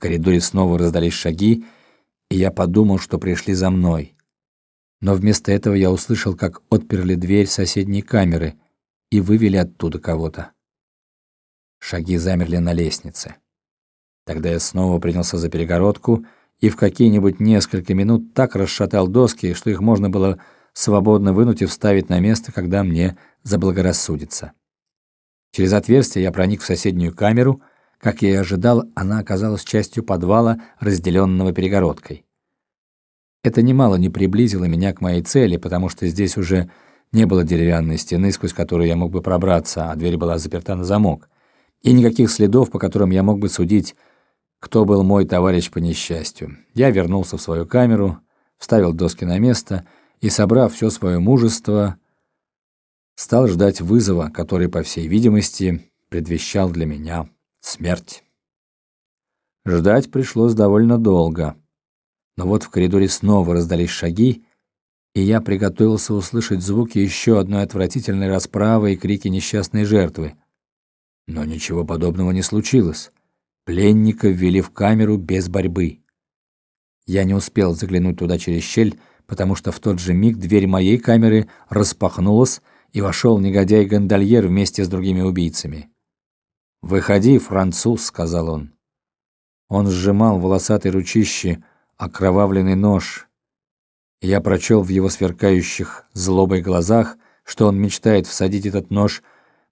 коридоре снова раздались шаги, и я подумал, что пришли за мной. Но вместо этого я услышал, как отперли дверь соседней камеры и вывели оттуда кого-то. Шаги замерли на лестнице. Тогда я снова принялся за перегородку и в какие-нибудь несколько минут так расшатал доски, что их можно было свободно вынуть и вставить на место, когда мне заблагорассудится. Через отверстие я проник в соседнюю камеру. Как я и ожидал, она оказалась частью подвала, разделенного перегородкой. Это немало не приблизило меня к моей цели, потому что здесь уже не было деревянной стены, сквозь которую я мог бы пробраться, а дверь была заперта на замок. И никаких следов, по которым я мог бы судить, кто был мой товарищ по несчастью. Я вернулся в свою камеру, вставил доски на место и, собрав все свое мужество, стал ждать вызова, который, по всей видимости, предвещал для меня смерть. Ждать пришлось довольно долго. Но вот в коридоре снова раздались шаги, и я приготовился услышать звуки еще одной отвратительной расправы и крики несчастной жертвы. Но ничего подобного не случилось. Пленника ввели в камеру без борьбы. Я не успел заглянуть туда через щель, потому что в тот же миг дверь моей камеры распахнулась, и вошел негодяй-гондольер вместе с другими убийцами. «Выходи, француз», — сказал он. Он сжимал волосатой ручище окровавленный нож. Я прочел в его сверкающих злобой глазах, что он мечтает всадить этот нож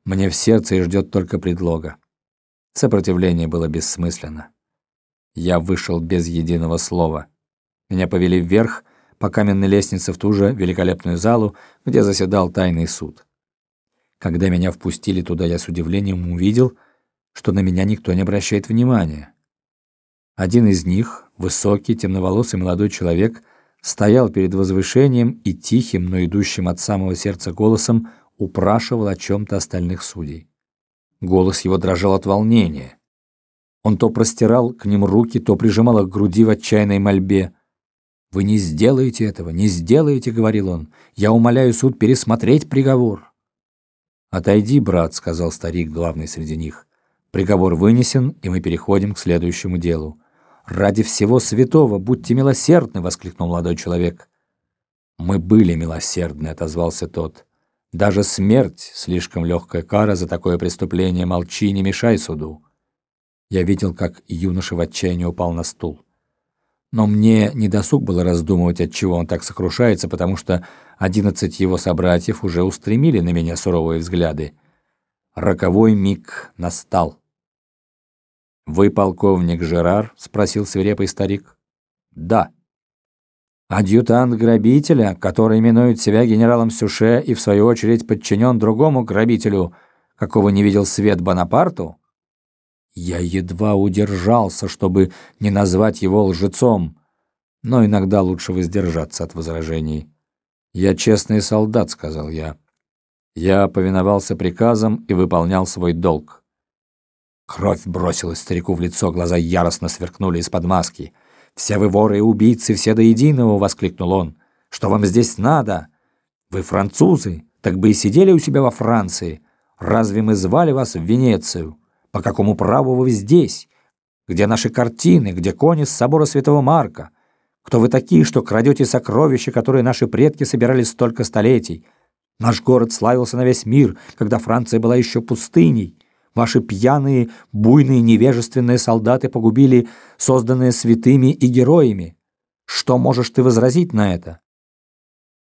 мне в сердце и ждет только предлога. Сопротивление было бессмысленно. Я вышел без единого слова. Меня повели вверх по каменной лестнице в ту же великолепную залу, где заседал тайный суд. Когда меня впустили туда, я с удивлением увидел, что на меня никто не обращает внимания. Один из них, высокий, темноволосый молодой человек, стоял перед возвышением и тихим, но идущим от самого сердца голосом упрашивал о чем-то остальных судей. Голос его дрожал от волнения. Он то простирал к ним руки, то прижимал их к груди в отчаянной мольбе. «Вы не сделаете этого, не сделаете», — говорил он. «Я умоляю суд пересмотреть приговор». «Отойди, брат», — сказал старик, главный среди них. «Приговор вынесен, и мы переходим к следующему делу. «Ради всего святого будьте милосердны!» — воскликнул молодой человек. «Мы были милосердны», — отозвался тот. «Даже смерть — слишком легкая кара за такое преступление. Молчи, не мешай суду». Я видел, как юноша в отчаянии упал на стул. Но мне не досуг было раздумывать, от чего он так сокрушается, потому что одиннадцать его собратьев уже устремили на меня суровые взгляды. Роковой миг настал. «Вы полковник Жерар?» — спросил свирепый старик. «Да». «Адъютант грабителя, который именует себя генералом Сюше и в свою очередь подчинен другому грабителю, какого не видел свет Бонапарту?» Я едва удержался, чтобы не назвать его лжецом, но иногда лучше воздержаться от возражений. «Я честный солдат», — сказал я. Я повиновался приказам и выполнял свой долг. Кровь бросилась старику в лицо, глаза яростно сверкнули из-под маски. «Все вы воры и убийцы, все до единого!» — воскликнул он. «Что вам здесь надо? Вы французы, так бы и сидели у себя во Франции. Разве мы звали вас в Венецию? По какому праву вы здесь? Где наши картины, где кони с собора Святого Марка? Кто вы такие, что крадете сокровища, которые наши предки собирали столько столетий? Наш город славился на весь мир, когда Франция была еще пустыней». Ваши пьяные, буйные, невежественные солдаты погубили созданные святыми и героями. Что можешь ты возразить на это?